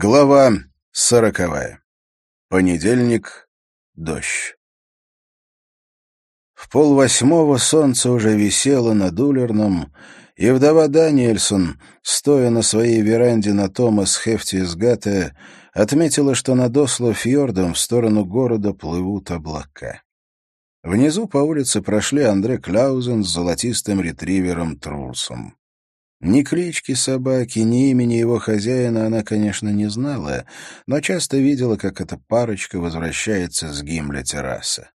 Глава сороковая. Понедельник. Дождь. В полвосьмого солнце уже висело над Улерном, и вдова Даниэльсон, стоя на своей веранде на Томас Хефтисгате, отметила, что над Осло-фьордом в сторону города плывут облака. Внизу по улице прошли Андре Кляузен с золотистым ретривером Трусом. Ни клички собаки, ни имени его хозяина она, конечно, не знала, но часто видела, как эта парочка возвращается с Гимля терраса.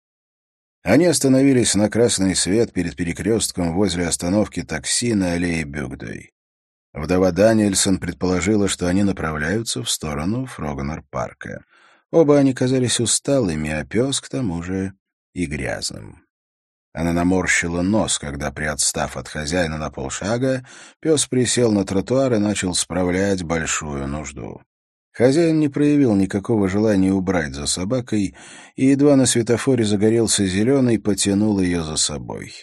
Они остановились на красный свет перед перекрестком возле остановки такси на аллее Бюгдой. Вдова Даниэльсон предположила, что они направляются в сторону Фрогнер-парка. Оба они казались усталыми, а пес, к тому же, и грязным. Она наморщила нос, когда, приотстав от хозяина на полшага, пес присел на тротуар и начал справлять большую нужду. Хозяин не проявил никакого желания убрать за собакой, и едва на светофоре загорелся зеленый, потянул ее за собой.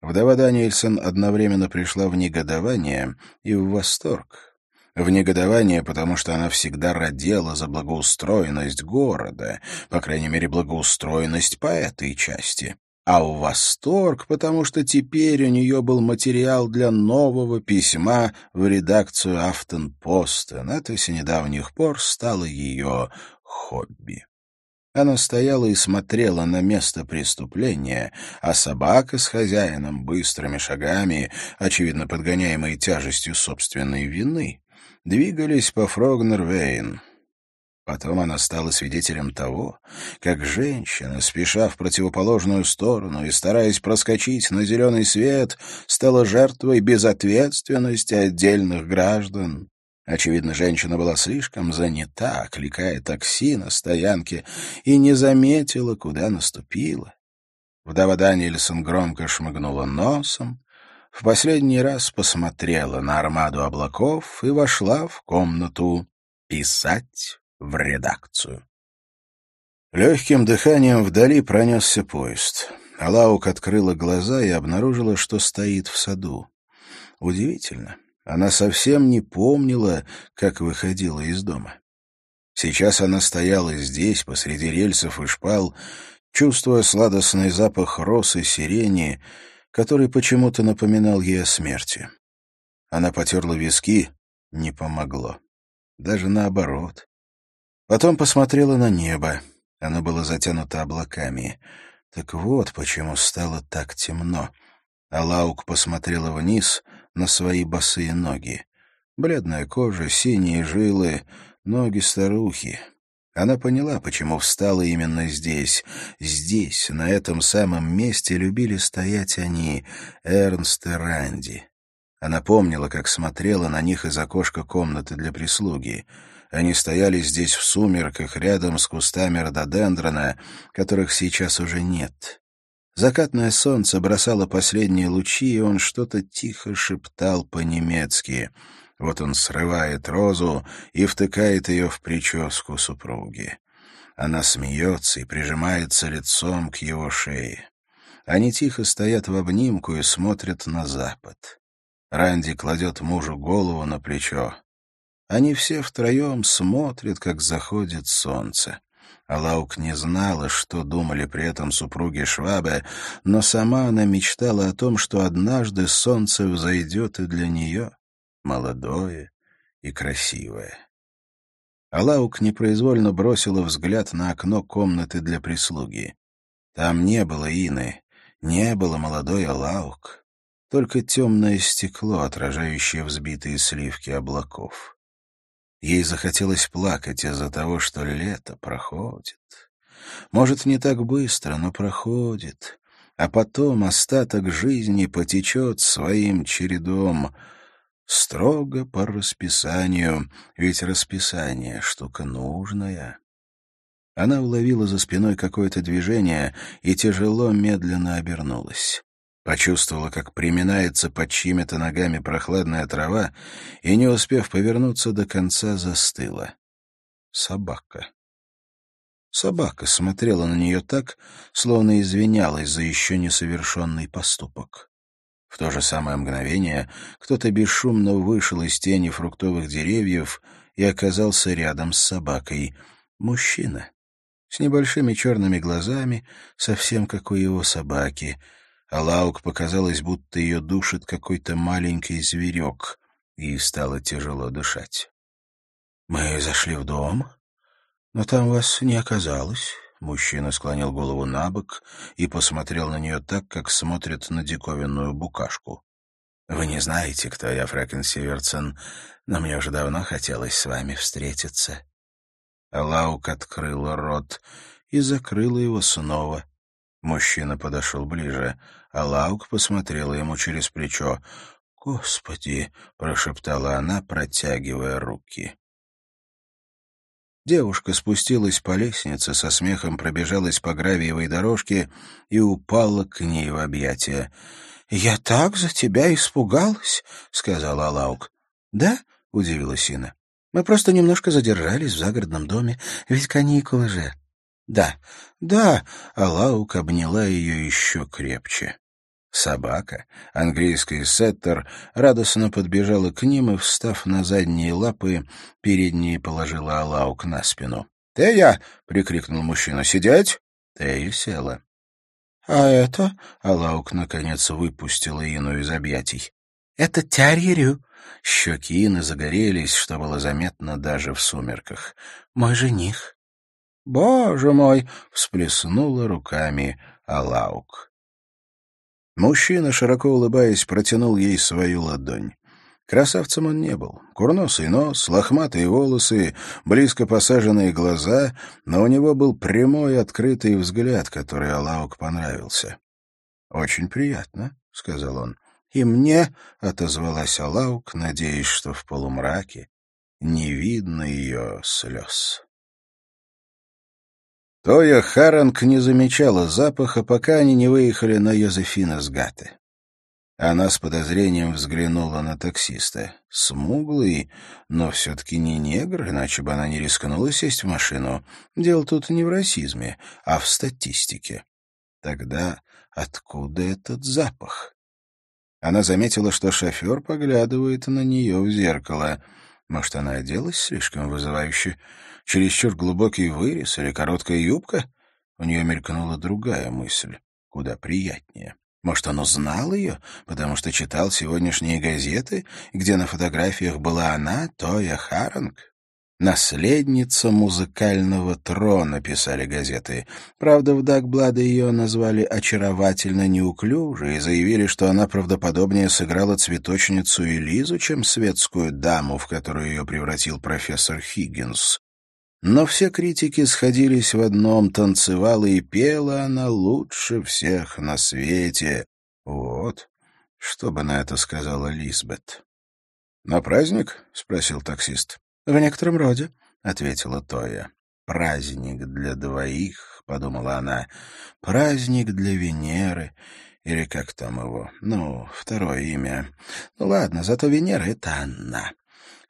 Вдова Даниэльсон одновременно пришла в негодование и в восторг. В негодование, потому что она всегда родила за благоустроенность города, по крайней мере, благоустроенность по этой части а в восторг, потому что теперь у нее был материал для нового письма в редакцию Афтенпостен. Это с недавних пор стало ее хобби. Она стояла и смотрела на место преступления, а собака с хозяином быстрыми шагами, очевидно подгоняемой тяжестью собственной вины, двигались по Фрогнер-Вейн. Потом она стала свидетелем того, как женщина, спеша в противоположную сторону и стараясь проскочить на зеленый свет, стала жертвой безответственности отдельных граждан. Очевидно, женщина была слишком занята, кликая такси на стоянке, и не заметила, куда наступила. Вдова Даниэльсон громко шмыгнула носом, в последний раз посмотрела на армаду облаков и вошла в комнату писать в редакцию. Легким дыханием вдали пронесся поезд. Алаук открыла глаза и обнаружила, что стоит в саду. Удивительно. Она совсем не помнила, как выходила из дома. Сейчас она стояла здесь, посреди рельсов и шпал, чувствуя сладостный запах роз и сирени, который почему-то напоминал ей о смерти. Она потерла виски — не помогло. Даже наоборот. Потом посмотрела на небо. Оно было затянуто облаками. Так вот, почему стало так темно. А Лаук посмотрела вниз на свои босые ноги. Бледная кожа, синие жилы, ноги старухи. Она поняла, почему встала именно здесь. Здесь, на этом самом месте, любили стоять они, Эрнст и Ранди. Она помнила, как смотрела на них из окошка комнаты для прислуги — они стояли здесь в сумерках, рядом с кустами рододендрона, которых сейчас уже нет. Закатное солнце бросало последние лучи, и он что-то тихо шептал по-немецки. Вот он срывает розу и втыкает ее в прическу супруги. Она смеется и прижимается лицом к его шее. Они тихо стоят в обнимку и смотрят на запад. Ранди кладет мужу голову на плечо. Они все втроем смотрят, как заходит солнце. Алаук не знала, что думали при этом супруги Швабе, но сама она мечтала о том, что однажды солнце взойдет и для нее, молодое и красивое. Алаук непроизвольно бросила взгляд на окно комнаты для прислуги. Там не было Ины, не было молодой Алаук, только темное стекло, отражающее взбитые сливки облаков. Ей захотелось плакать из-за того, что лето проходит. Может, не так быстро, но проходит. А потом остаток жизни потечет своим чередом. Строго по расписанию, ведь расписание — штука нужная. Она уловила за спиной какое-то движение и тяжело медленно обернулась. Почувствовала, как приминается под чьими-то ногами прохладная трава, и, не успев повернуться до конца, застыла. Собака. Собака смотрела на нее так, словно извинялась за еще несовершенный поступок. В то же самое мгновение кто-то бесшумно вышел из тени фруктовых деревьев и оказался рядом с собакой. Мужчина. С небольшими черными глазами, совсем как у его собаки. А Лаук показалось, будто ее душит какой-то маленький зверек, и стало тяжело дышать. «Мы зашли в дом, но там вас не оказалось». Мужчина склонил голову на бок и посмотрел на нее так, как смотрит на диковинную букашку. «Вы не знаете, кто я, Фрэкен Сиверсон, но мне уже давно хотелось с вами встретиться». Лаук открыла рот и закрыла его снова. Мужчина подошел ближе, а Лаук посмотрела ему через плечо. «Господи!» — прошептала она, протягивая руки. Девушка спустилась по лестнице, со смехом пробежалась по гравиевой дорожке и упала к ней в объятия. «Я так за тебя испугалась», — сказала Алаук. «Да?» — удивилась Ина. «Мы просто немножко задержались в загородном доме, ведь каникулы же». «Да, да», — Алаук обняла ее еще крепче. Собака, английский сеттер, радостно подбежала к ним и, встав на задние лапы, передние положила Алаук на спину. «Тея!» — прикрикнул мужчина. «Сидеть?» Тея села. «А это?» — Алаук, наконец, выпустила Ину из объятий. «Это Тярьерю». Щеки Ины загорелись, что было заметно даже в сумерках. «Мой жених». «Боже мой!» — всплеснула руками Алаук. Мужчина, широко улыбаясь, протянул ей свою ладонь. Красавцем он не был. Курносый нос, лохматые волосы, близко посаженные глаза, но у него был прямой открытый взгляд, который Алаук понравился. «Очень приятно», — сказал он. «И мне», — отозвалась Алаук, надеясь, что в полумраке не видно ее слез. Тоя Харанг не замечала запаха, пока они не выехали на Йозефина с Гаты. Она с подозрением взглянула на таксиста. Смуглый, но все-таки не негр, иначе бы она не рискнула сесть в машину. Дело тут не в расизме, а в статистике. Тогда откуда этот запах? Она заметила, что шофер поглядывает на нее в зеркало. Может, она оделась слишком вызывающе? Чересчур глубокий вырез или короткая юбка? У нее мелькнула другая мысль, куда приятнее. Может, он узнал ее, потому что читал сегодняшние газеты, где на фотографиях была она, Тоя Харанг? «Наследница музыкального трона», — писали газеты. Правда, в Дагблада ее назвали очаровательно неуклюжей и заявили, что она правдоподобнее сыграла цветочницу Элизу, чем светскую даму, в которую ее превратил профессор Хиггинс. Но все критики сходились в одном — танцевала и пела она лучше всех на свете. Вот, что бы на это сказала Лизбет. «На праздник?» — спросил таксист. «В некотором роде», — ответила Тоя. «Праздник для двоих», — подумала она. «Праздник для Венеры». Или как там его? Ну, второе имя. Ну ладно, зато Венера — это она.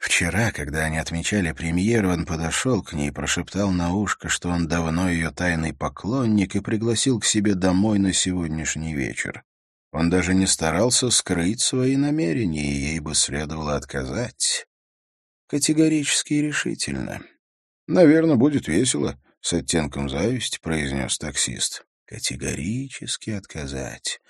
Вчера, когда они отмечали премьеру, он подошел к ней и прошептал на ушко, что он давно ее тайный поклонник и пригласил к себе домой на сегодняшний вечер. Он даже не старался скрыть свои намерения, и ей бы следовало отказать. Категорически и решительно. «Наверное, будет весело», — с оттенком зависти произнес таксист категорически отказать.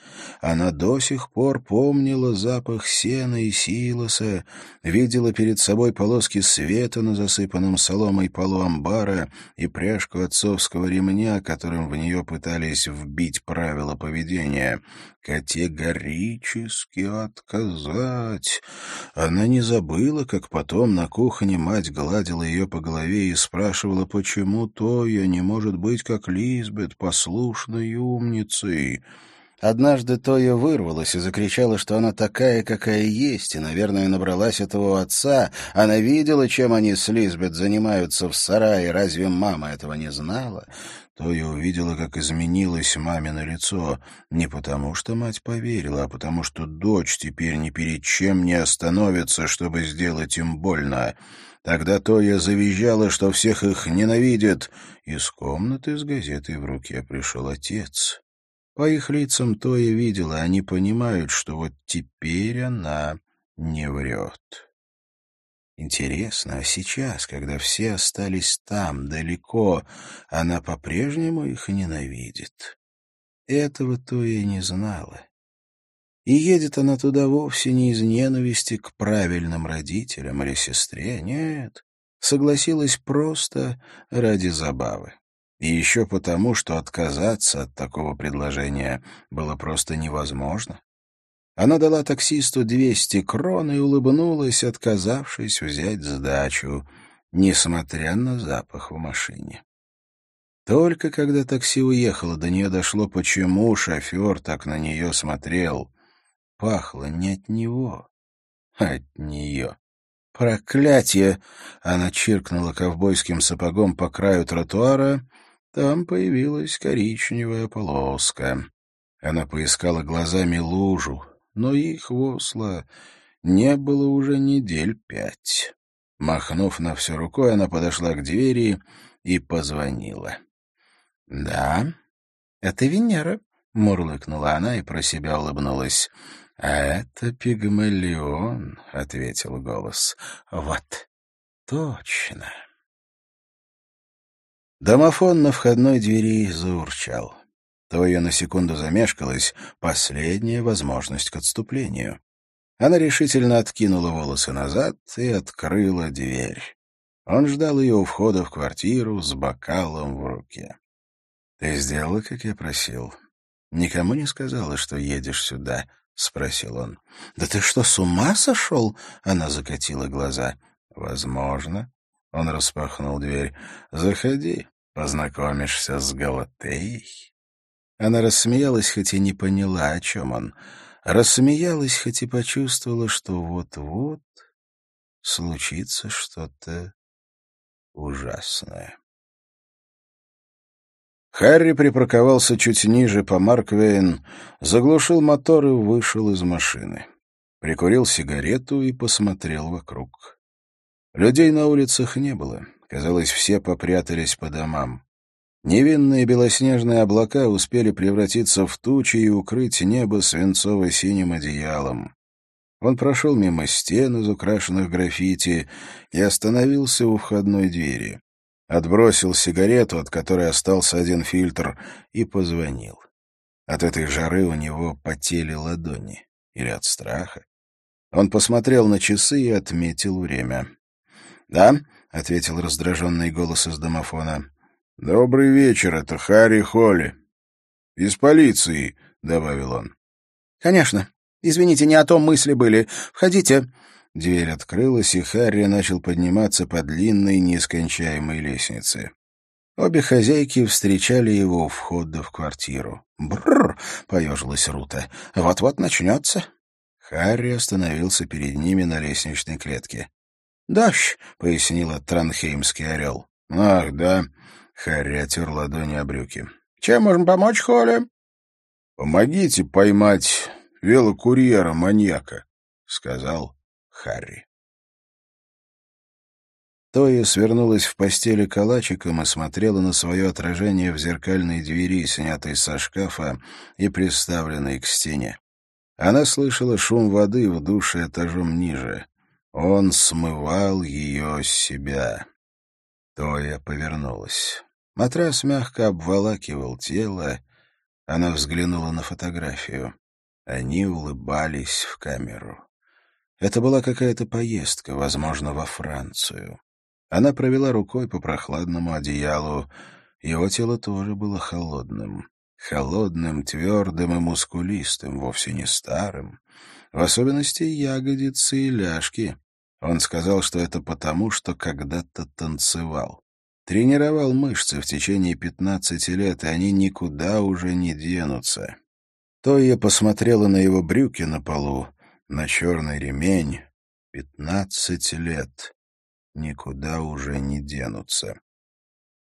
Она до сих пор помнила запах сена и силоса, видела перед собой полоски света на засыпанном соломой полу амбара и пряжку отцовского ремня, которым в нее пытались вбить правила поведения. Категорически отказать. Она не забыла, как потом на кухне мать гладила ее по голове и спрашивала, почему Тоя не может быть как Лизбет, послушной умницей. Однажды Тоя вырвалась и закричала, что она такая, какая есть, и, наверное, набралась этого отца. Она видела, чем они с Лизбет занимаются в сарае. Разве мама этого не знала? Тоя увидела, как изменилось мамино лицо. Не потому, что мать поверила, а потому, что дочь теперь ни перед чем не остановится, чтобы сделать им больно. Тогда Тоя завизжала, что всех их ненавидит. Из комнаты с газетой в руке пришел отец. По их лицам Тоя видела, они понимают, что вот теперь она не врет. Интересно, а сейчас, когда все остались там, далеко, она по-прежнему их ненавидит? Этого то и не знала. И едет она туда вовсе не из ненависти к правильным родителям или сестре, нет. Согласилась просто ради забавы. И еще потому, что отказаться от такого предложения было просто невозможно. Она дала таксисту двести крон и улыбнулась, отказавшись взять сдачу, несмотря на запах в машине. Только когда такси уехало, до нее дошло, почему шофер так на нее смотрел. Пахло не от него, а от нее. «Проклятие!» — она чиркнула ковбойским сапогом по краю тротуара. Там появилась коричневая полоска. Она поискала глазами лужу, но их восла не было уже недель пять. Махнув на все рукой, она подошла к двери и позвонила. «Да, это Венера», — мурлыкнула она и про себя улыбнулась. «А это пигмалион», — ответил голос. «Вот, точно». Домофон на входной двери заурчал. Тоя на секунду замешкалась, последняя возможность к отступлению. Она решительно откинула волосы назад и открыла дверь. Он ждал ее у входа в квартиру с бокалом в руке. «Ты сделала, как я просил? Никому не сказала, что едешь сюда?» — спросил он. «Да ты что, с ума сошел?» — она закатила глаза. «Возможно». Он распахнул дверь. «Заходи, познакомишься с Галатеей». Она рассмеялась, хоть и не поняла, о чем он. Рассмеялась, хоть и почувствовала, что вот-вот случится что-то ужасное. Харри припарковался чуть ниже по Марквейн, заглушил мотор и вышел из машины. Прикурил сигарету и посмотрел вокруг. Людей на улицах не было. Казалось, все попрятались по домам. Невинные белоснежные облака успели превратиться в тучи и укрыть небо свинцово-синим одеялом. Он прошел мимо стен из украшенных граффити и остановился у входной двери. Отбросил сигарету, от которой остался один фильтр, и позвонил. От этой жары у него потели ладони. Или от страха. Он посмотрел на часы и отметил время. «Да?» — ответил раздраженный голос из домофона. «Добрый вечер, это Харри Холли». «Из полиции», — добавил он. «Конечно. Извините, не о том мысли были. Входите». Дверь открылась, и Харри начал подниматься по длинной, нескончаемой лестнице. Обе хозяйки встречали его у входа в квартиру. «Бррр!» — поежилась Рута. «Вот-вот начнется». Харри остановился перед ними на лестничной клетке. «Дождь», — пояснила Транхеймский орел. «Ах, да», Харри отер ладони о брюки. «Чем можем помочь, Холли?» «Помогите поймать велокурьера-маньяка», — сказал Харри. Тоя свернулась в постели калачиком и смотрела на свое отражение в зеркальной двери, снятой со шкафа и приставленной к стене. Она слышала шум воды в душе этажом ниже. Он смывал ее с себя. Тоя повернулась. Матрас мягко обволакивал тело. Она взглянула на фотографию. Они улыбались в камеру. Это была какая-то поездка, возможно, во Францию. Она провела рукой по прохладному одеялу. Его тело тоже было холодным. Холодным, твердым и мускулистым, вовсе не старым. В особенности ягодицы и ляжки. Он сказал, что это потому, что когда-то танцевал. Тренировал мышцы в течение пятнадцати лет, и они никуда уже не денутся. То я посмотрела на его брюки на полу, на черный ремень. Пятнадцать лет. Никуда уже не денутся.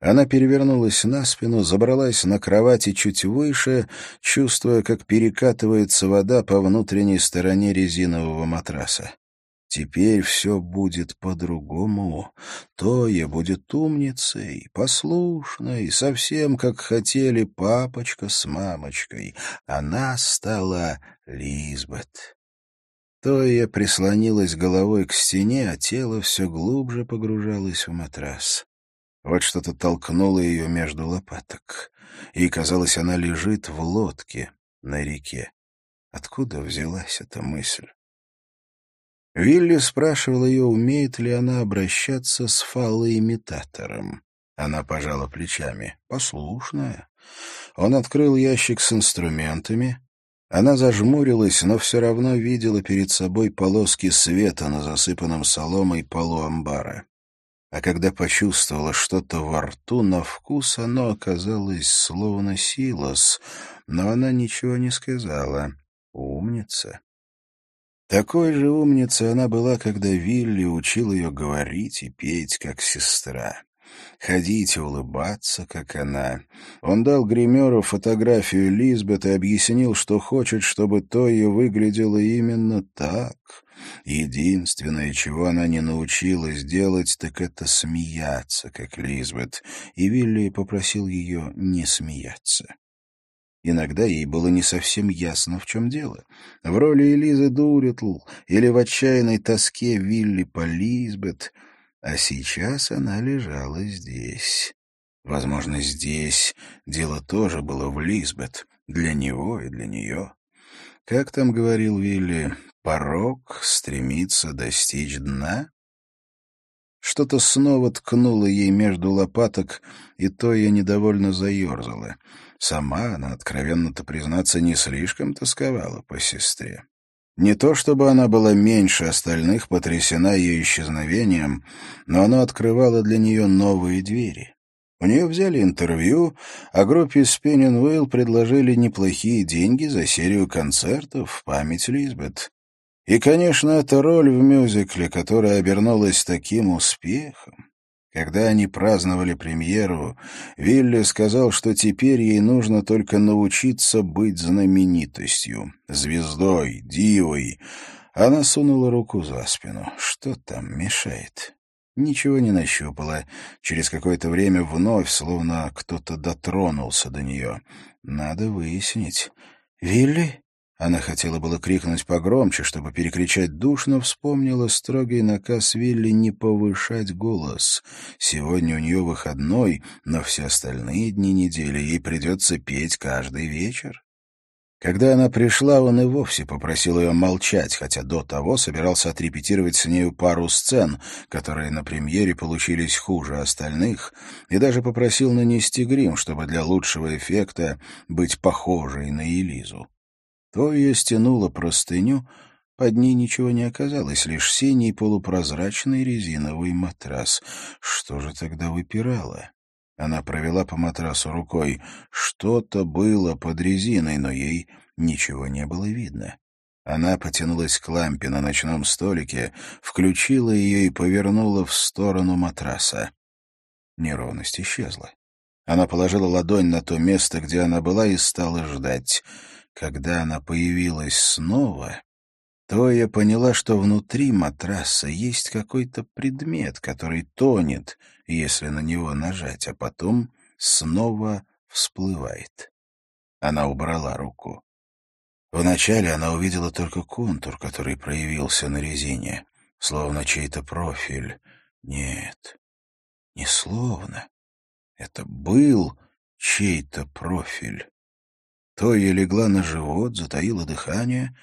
Она перевернулась на спину, забралась на кровати чуть выше, чувствуя, как перекатывается вода по внутренней стороне резинового матраса. Теперь все будет по-другому. Тоя будет умницей, послушной, совсем как хотели папочка с мамочкой. Она стала Лизбет. Тоя прислонилась головой к стене, а тело все глубже погружалось в матрас. Вот что-то толкнуло ее между лопаток, и, казалось, она лежит в лодке на реке. Откуда взялась эта мысль? Вилли спрашивал ее, умеет ли она обращаться с фалоимитатором. Она пожала плечами. Послушная. Он открыл ящик с инструментами. Она зажмурилась, но все равно видела перед собой полоски света на засыпанном соломой полу амбара. А когда почувствовала что-то во рту, на вкус оно оказалось словно силос, но она ничего не сказала. Умница. Такой же умницей она была, когда Вилли учил ее говорить и петь, как сестра. Ходить и улыбаться, как она. Он дал гримеру фотографию Лизбет и объяснил, что хочет, чтобы то ее выглядело именно так. Единственное, чего она не научилась делать, так это смеяться, как Лизбет, и Вилли попросил ее не смеяться. Иногда ей было не совсем ясно, в чем дело. В роли Элизы Дуритл или в отчаянной тоске Вилли по Лизбет. А сейчас она лежала здесь. Возможно, здесь дело тоже было в Лизбет. Для него и для нее. Как там говорил Вилли, порог стремится достичь дна? Что-то снова ткнуло ей между лопаток, и то я недовольно заерзала. Сама она, откровенно-то признаться, не слишком тосковала по сестре. Не то чтобы она была меньше остальных потрясена ее исчезновением, но оно открывало для нее новые двери. У нее взяли интервью, а группе Spinning Wheel предложили неплохие деньги за серию концертов в память Лизбет. И, конечно, эта роль в мюзикле, которая обернулась таким успехом. Когда они праздновали премьеру, Вилли сказал, что теперь ей нужно только научиться быть знаменитостью, звездой, дивой. Она сунула руку за спину. Что там мешает? Ничего не нащупала. Через какое-то время вновь, словно кто-то дотронулся до нее. Надо выяснить. «Вилли?» Она хотела было крикнуть погромче, чтобы перекричать душ, но вспомнила строгий наказ Вилли не повышать голос. Сегодня у нее выходной, но все остальные дни недели ей придется петь каждый вечер. Когда она пришла, он и вовсе попросил ее молчать, хотя до того собирался отрепетировать с нею пару сцен, которые на премьере получились хуже остальных, и даже попросил нанести грим, чтобы для лучшего эффекта быть похожей на Элизу. То ее стянуло простыню, под ней ничего не оказалось, лишь синий полупрозрачный резиновый матрас. Что же тогда выпирало? Она провела по матрасу рукой. Что-то было под резиной, но ей ничего не было видно. Она потянулась к лампе на ночном столике, включила ее и повернула в сторону матраса. Неровность исчезла. Она положила ладонь на то место, где она была, и стала ждать. Когда она появилась снова, то я поняла, что внутри матраса есть какой-то предмет, который тонет, если на него нажать, а потом снова всплывает. Она убрала руку. Вначале она увидела только контур, который проявился на резине, словно чей-то профиль. Нет, не словно. Это был чей-то профиль. Тоя легла на живот, затаила дыхание.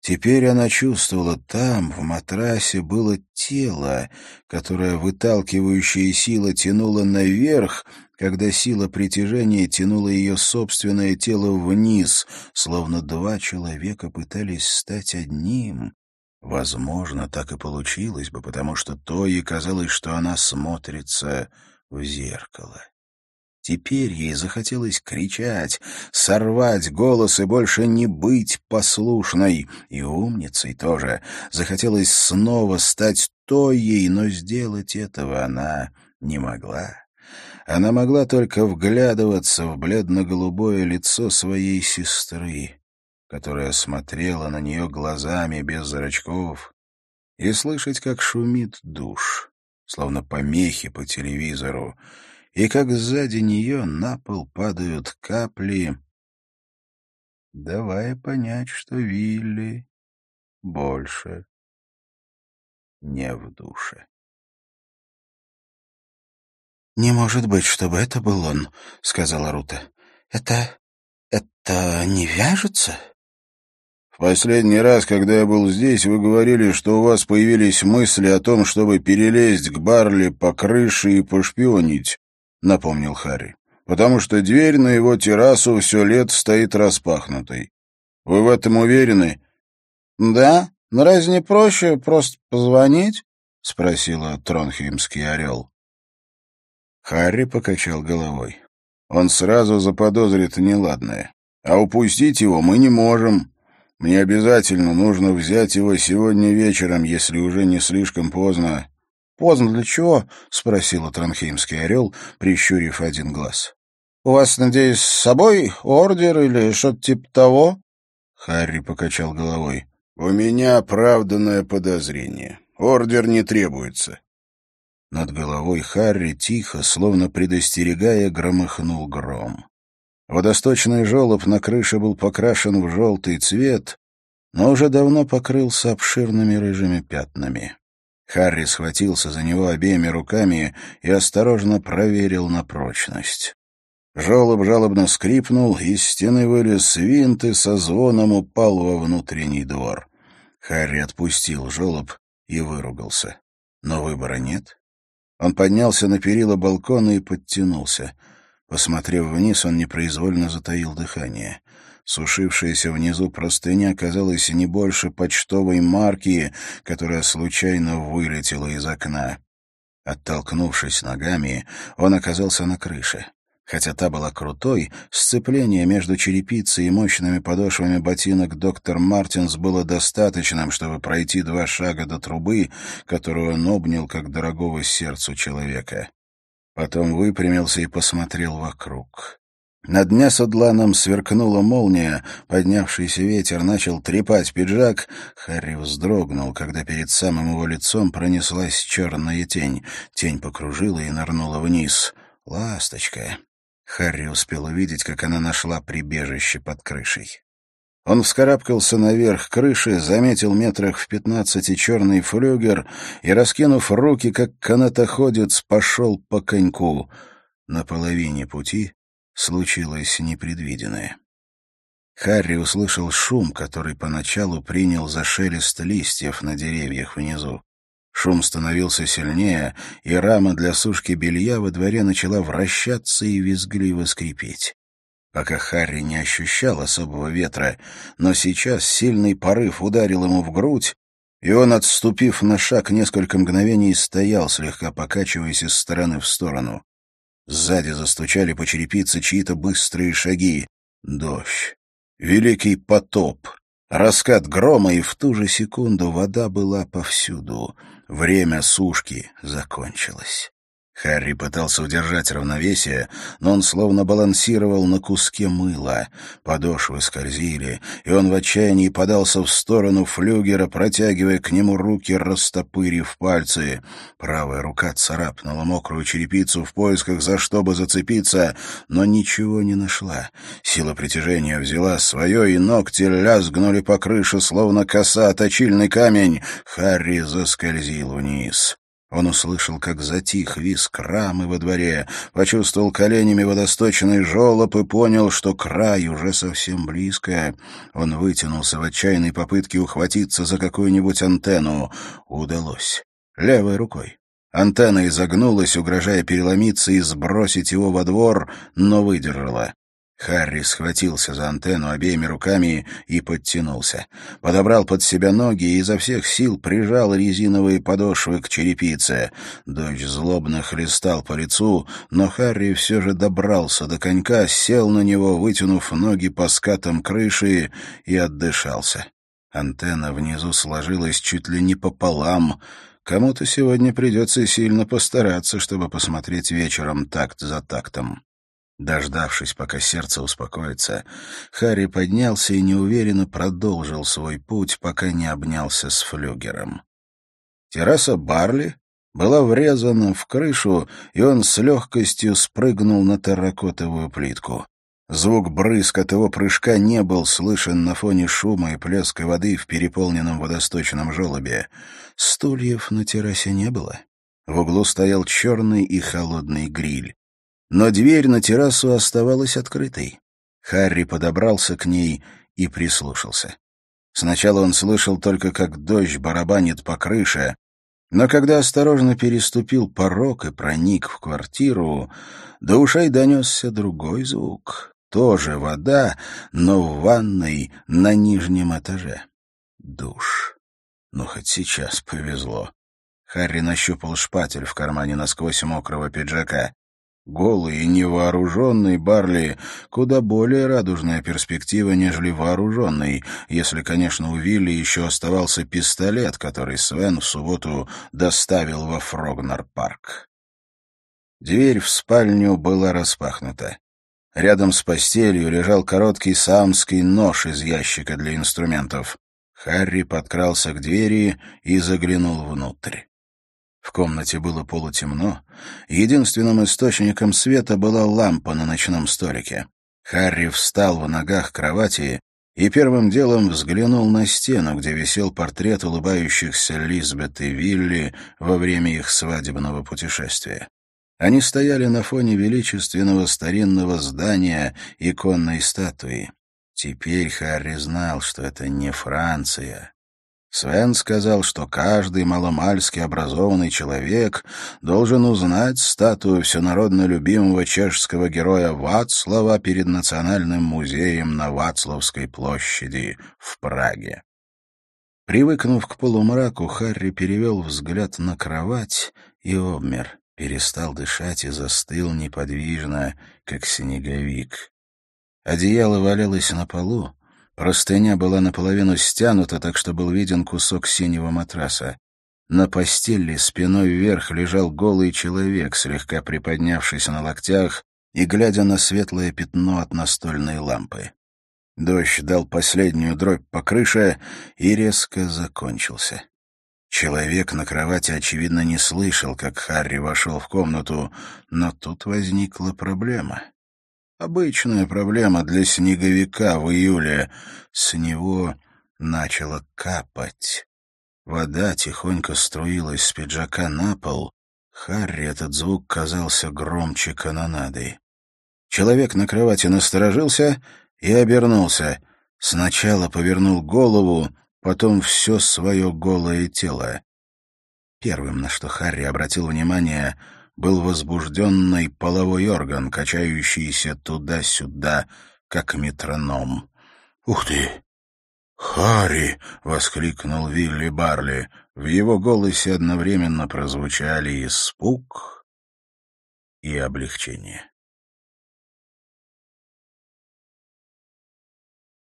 Теперь она чувствовала, там, в матрасе, было тело, которое выталкивающая сила тянула наверх, когда сила притяжения тянула ее собственное тело вниз, словно два человека пытались стать одним. Возможно, так и получилось бы, потому что Тое казалось, что она смотрится в зеркало. Теперь ей захотелось кричать, сорвать голос и больше не быть послушной. И умницей тоже. Захотелось снова стать той ей, но сделать этого она не могла. Она могла только вглядываться в бледно-голубое лицо своей сестры, которая смотрела на нее глазами без зрачков, и слышать, как шумит душ, словно помехи по телевизору, и как сзади нее на пол падают капли, давая понять, что Вилли больше не в душе. «Не может быть, чтобы это был он», — сказала Рута. «Это... это не вяжется?» «В последний раз, когда я был здесь, вы говорили, что у вас появились мысли о том, чтобы перелезть к Барли по крыше и пошпионить», — напомнил Харри. «Потому что дверь на его террасу все лет стоит распахнутой. Вы в этом уверены?» «Да, но разве не проще просто позвонить?» — спросила Тронхеймский орел. Харри покачал головой. «Он сразу заподозрит неладное. А упустить его мы не можем. Мне обязательно нужно взять его сегодня вечером, если уже не слишком поздно». «Поздно для чего?» — спросила Тронхеймский орел, прищурив один глаз. «У вас, надеюсь, с собой ордер или что-то типа того?» Харри покачал головой. «У меня оправданное подозрение. Ордер не требуется. Над головой Харри тихо, словно предостерегая, громыхнул гром. Водосточный желоб на крыше был покрашен в желтый цвет, но уже давно покрылся обширными рыжими пятнами. Харри схватился за него обеими руками и осторожно проверил на прочность. Желоб жалобно скрипнул, из стены вылез винт и со звоном упал во внутренний двор. Харри отпустил желоб и выругался. Но выбора нет. Он поднялся на перила балкона и подтянулся. Посмотрев вниз, он непроизвольно затаил дыхание. Сушившаяся внизу простыня оказалась не больше почтовой марки, которая случайно вылетела из окна. Оттолкнувшись ногами, он оказался на крыше. Хотя та была крутой, сцепление между черепицей и мощными подошвами ботинок доктор Мартинс было достаточным, чтобы пройти два шага до трубы, которую он обнял как дорогого сердцу человека. Потом выпрямился и посмотрел вокруг. Над Нясадланом сверкнула молния, поднявшийся ветер начал трепать пиджак. Харри вздрогнул, когда перед самым его лицом пронеслась черная тень. Тень покружила и нырнула вниз. «Ласточка!» Харри успел увидеть, как она нашла прибежище под крышей. Он вскарабкался наверх крыши, заметил метрах в пятнадцати черный флюгер и, раскинув руки, как канатоходец, пошел по коньку. На половине пути случилось непредвиденное. Харри услышал шум, который поначалу принял за шелест листьев на деревьях внизу. Шум становился сильнее, и рама для сушки белья во дворе начала вращаться и визгливо скрипеть. Пока Харри не ощущал особого ветра, но сейчас сильный порыв ударил ему в грудь, и он, отступив на шаг несколько мгновений, стоял, слегка покачиваясь из стороны в сторону. Сзади застучали по черепице чьи-то быстрые шаги. Дождь. Великий потоп. Раскат грома, и в ту же секунду вода была повсюду. Время сушки закончилось. Харри пытался удержать равновесие, но он словно балансировал на куске мыла. Подошвы скользили, и он в отчаянии подался в сторону флюгера, протягивая к нему руки, растопырив пальцы. Правая рука царапнула мокрую черепицу в поисках, за что бы зацепиться, но ничего не нашла. Сила притяжения взяла свое, и ногти лязгнули по крыше, словно коса точильный камень. Харри заскользил вниз. Он услышал, как затих виск рамы во дворе, почувствовал коленями водосточный желоб и понял, что край уже совсем близко. Он вытянулся в отчаянной попытке ухватиться за какую-нибудь антенну. Удалось. Левой рукой. Антенна изогнулась, угрожая переломиться и сбросить его во двор, но выдержала. Харри схватился за антенну обеими руками и подтянулся. Подобрал под себя ноги и изо всех сил прижал резиновые подошвы к черепице. Дождь злобно хлестал по лицу, но Харри все же добрался до конька, сел на него, вытянув ноги по скатам крыши и отдышался. Антенна внизу сложилась чуть ли не пополам. Кому-то сегодня придется сильно постараться, чтобы посмотреть вечером такт за тактом. Дождавшись, пока сердце успокоится, Харри поднялся и неуверенно продолжил свой путь, пока не обнялся с флюгером. Терраса Барли была врезана в крышу, и он с легкостью спрыгнул на терракотовую плитку. Звук брызг от его прыжка не был слышен на фоне шума и плеска воды в переполненном водосточном желобе. Стульев на террасе не было. В углу стоял черный и холодный гриль. Но дверь на террасу оставалась открытой. Харри подобрался к ней и прислушался. Сначала он слышал только, как дождь барабанит по крыше, но когда осторожно переступил порог и проник в квартиру, до ушей донесся другой звук. Тоже вода, но в ванной на нижнем этаже. Душ. Ну, хоть сейчас повезло. Харри нащупал шпатель в кармане насквозь мокрого пиджака. Голый и невооруженный Барли — куда более радужная перспектива, нежели вооруженный, если, конечно, у Вилли еще оставался пистолет, который Свен в субботу доставил во Фрогнер-парк. Дверь в спальню была распахнута. Рядом с постелью лежал короткий самский нож из ящика для инструментов. Харри подкрался к двери и заглянул внутрь. В комнате было полутемно. Единственным источником света была лампа на ночном столике. Харри встал в ногах кровати и первым делом взглянул на стену, где висел портрет улыбающихся Лизбет и Вилли во время их свадебного путешествия. Они стояли на фоне величественного старинного здания иконной статуи. Теперь Харри знал, что это не Франция, Свен сказал, что каждый маломальски образованный человек должен узнать статую всенародно любимого чешского героя Вацлава перед Национальным музеем на Вацлавской площади в Праге. Привыкнув к полумраку, Харри перевел взгляд на кровать и обмер, перестал дышать и застыл неподвижно, как снеговик. Одеяло валялось на полу, Простыня была наполовину стянута, так что был виден кусок синего матраса. На постели спиной вверх лежал голый человек, слегка приподнявшийся на локтях и глядя на светлое пятно от настольной лампы. Дождь дал последнюю дробь по крыше и резко закончился. Человек на кровати, очевидно, не слышал, как Харри вошел в комнату, но тут возникла проблема. Обычная проблема для снеговика в июле. С него начало капать. Вода тихонько струилась с пиджака на пол. Харри этот звук казался громче канонады. Человек на кровати насторожился и обернулся. Сначала повернул голову, потом все свое голое тело. Первым, на что Харри обратил внимание — был возбужденный половой орган, качающийся туда-сюда, как метроном. «Ух ты! Харри!» — воскликнул Вилли Барли. В его голосе одновременно прозвучали испуг и облегчение.